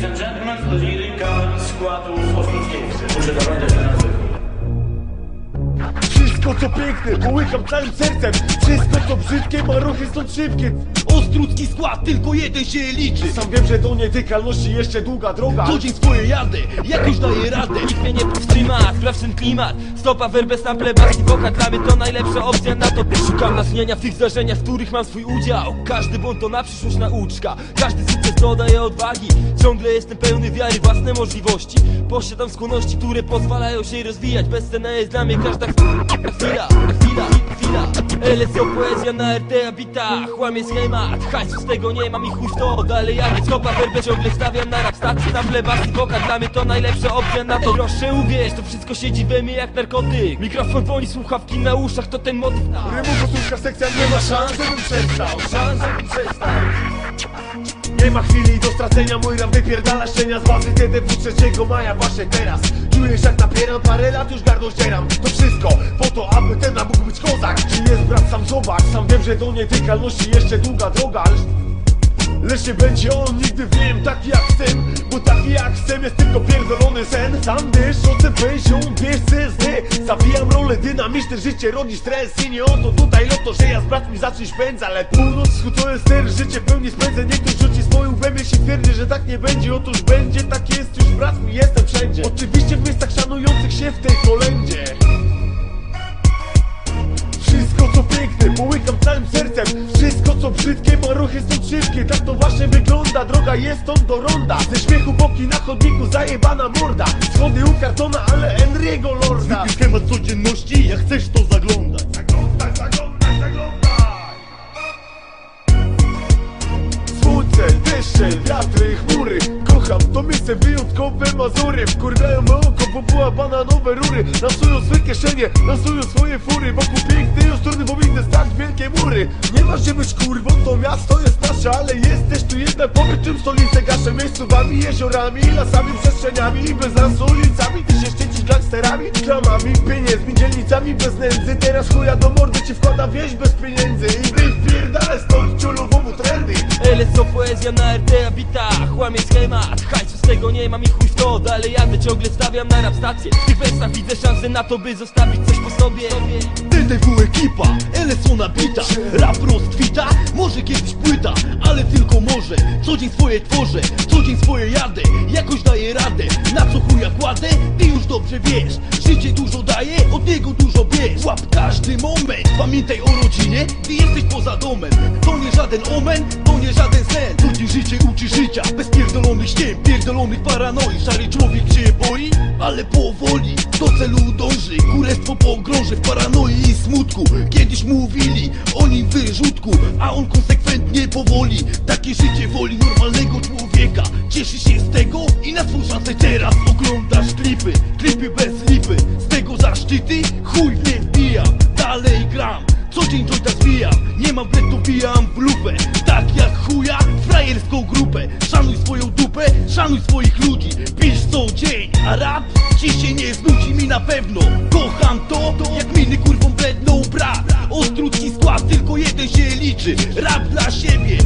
Ladies and gentlemen, Liry Karn z składu Ostrówkiewcy. Co piękne, połykam całym sercem. Wszystko co brzydkie, ma ruchy są szybkie. Ostrucki skład, tylko jeden się liczy. Sam wiem, że do nietykalności jeszcze długa droga. Co dzień swoje jadę, jakoś daję radę. Nikt mnie nie powstrzyma, sprawdź ten klimat. Stopa, werbę, sample, bas i woka Dla mnie to najlepsza opcja na to Szukam natchnienia w tych zdarzeniach, w których mam swój udział. Każdy błąd to na przyszłość nauczka. Każdy sukces dodaje odwagi. Ciągle jestem pełny wiary, własne możliwości. Posiadam skłonności, które pozwalają się rozwijać. Bezcenna jest dla mnie każda chwila, chwila, chwila LSO poezja na RTA bitach Łamie schemat, hajsu z tego nie mam i chuj w to Dalej jadę, stopa werbę ciągle stawiam na rap stacji Na bas i woka, dla mnie to najlepsza opcja na to. Proszę uwierz, to wszystko siedzi we mnie jak narkotyk. Mikrofon dzwoni, słuchawki na uszach, to ten motyw. Na Rymu posłuszka sekcja nie ma szans, żebym przestał. Szans, żebym przestał Nie ma chwili do stracenia, mój rap wypierdala szczenia Z bazy TDW 3 maja właśnie teraz. Czujesz jak napieram, parę lat już gardło ścieram. To wszystko po to, aby ten mógł być kozak. Czy jest brat, sam zobacz Sam wiem, że do nietykalności jeszcze długa droga Lecz, nie będzie on nigdy wiem taki jak chcę Bo taki jak chcę jest tylko pierdolony sen. Sam wiesz o tym pensią, wiesz CSD Zawijam rolę dynamiczne, życie rodzi stres. I nie o to tutaj loto, że ja z bratmi zacząć pędzę Ale północ, wschód to jest ser, życie pełni spędzę ktoś rzuci swoją łbem, jeśli twierdzi, że tak nie będzie. Otóż będzie, tak jest, już brat mi jestem wszędzie. Oczywiście w miejscach szanujących się w tej kolędzie. Wszystko co piękne, połykam całym sercem Wszystko co brzydkie, ma ruchy są szybkie Tak to właśnie wygląda, droga jest on do ronda. Ze śmiechu boki na chodniku, zajebana morda. Schody u kartona, ale Enriego Lorda. Zwykły schemat codzienności, jak chcesz to zaglądać. Zaglądaj, zaglądaj deszcze, wiatry, chmury. Kocham to miejsce wyjątkowe Mazury. Wkurwiają me oko, bo była bananowe rury. Nasują swe kieszenie, nasują swoje fury. Wokół pięknej ostrony powinny stać wielkie mury. Nie masz gdzie być kurwą, to miasto jest nasze Ale jest też tu jednak powiedz czym stolicę gaszę? Miejscówami, jeziorami, lasami, przestrzeniami. I bez nas ulicami, ty się szczycisz gangsterami Klamami, pieniędzmi, dzielnicami. Bez nędzy Teraz chuja do mordy ci wkłada wieś bez pieniędzy. I ty wpierdalaj stąd trendy LSO poezja na RTA bitach Łamie schemat, hajsu tego nie mam i chuj w to? Dalej jadę, ciągle stawiam na rap stację. W tych wersach widzę szansę na to, by zostawić coś po sobie. TDW ekipa, LSO nabita. Rap rozkwita, może kiedyś płyta Ale tylko może, co dzień swoje tworzę Co dzień swoje jadę, jakoś daję radę Na co chuja kładę, ty już dobrze wiesz Życie dużo daje, od niego dużo bierz. Łap każdy moment, pamiętaj o rodzinie Gdy jesteś poza domem. To nie żaden omen, to nie żaden sen. To ci życie uczy życia, bez pierdolonych ściem Pierdolonych paranoi, szary człowiek się boi Ale powoli, do celu dąży. Kurestwo pogrąży w paranoi i smutku. Kiedyś mówili o nim wyrzutku A on konsekwentnie powoli Takie życie woli normalnego człowieka. Cieszy się z tego i na swą szansę teraz Oglądasz klipy, klipy bez lipy Z tego zaszczyty chuj nie wbijam Dalej gram, co dzień jointa zwijam Nie mam wbrew to bijam w lupę. Tak jak chuja, frajerską grupę. Szanuj swoją dupę, szanuj swoich ludzi. Pisz co dzień, a rap ci się nie znudzi mi na pewno. Kocham to, jak miny kurwą bledną brat. Ostrucki skład, tylko jeden się liczy. Rap dla siebie,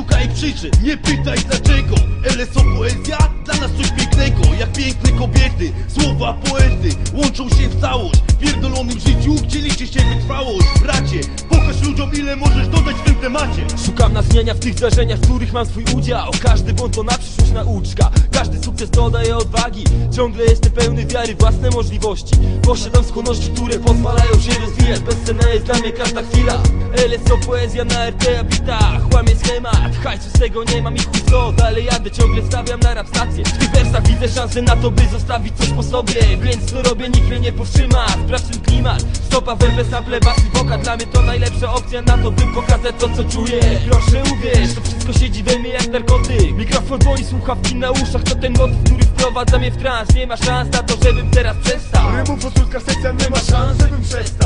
szukaj przyczyn Nie pytaj dlaczego. LSO poezja, dla nas coś pięknego Jak piękne kobiety, słowa poety Łączą się w całość W pierdolonym życiu, gdzie liczy się wytrwałość. Bracie, pokaż ludziom ile możesz dodać w tym temacie. Szukam natchnienia w tych zdarzeniach, w których mam swój udział. Każdy błąd to na przyszłość nauczka. Każdy sukces dodaje odwagi. Ciągle jestem pełny wiary, własne możliwości. Posiadam skłonności, które pozwalają się rozwijać. Bezcenna jest dla mnie każda chwila. LSO poezja na RTA bitach Łamie schemat, hajsu z tego nie mam i chuj co Dalej jadę, ciągle stawiam na rap stację. W tych wersach widzę szansę na to, by zostawić coś po sobie Więc co robię, nikt mnie nie powstrzyma. Sprawdź ten klimat, stopa, werbę, sample, bas i woka Dla mnie to najlepsza opcja na to, by pokazać to co czuję. Proszę uwierz, to wszystko siedzi we mnie jak narkotyk. Mikrofon dzwoni, słuchawki na uszach To ten motyw, który wprowadza mnie w trans. Nie ma szans na to, żebym teraz przestał. Rymu posłuszka sekcja nie ma Szans, żebym przestał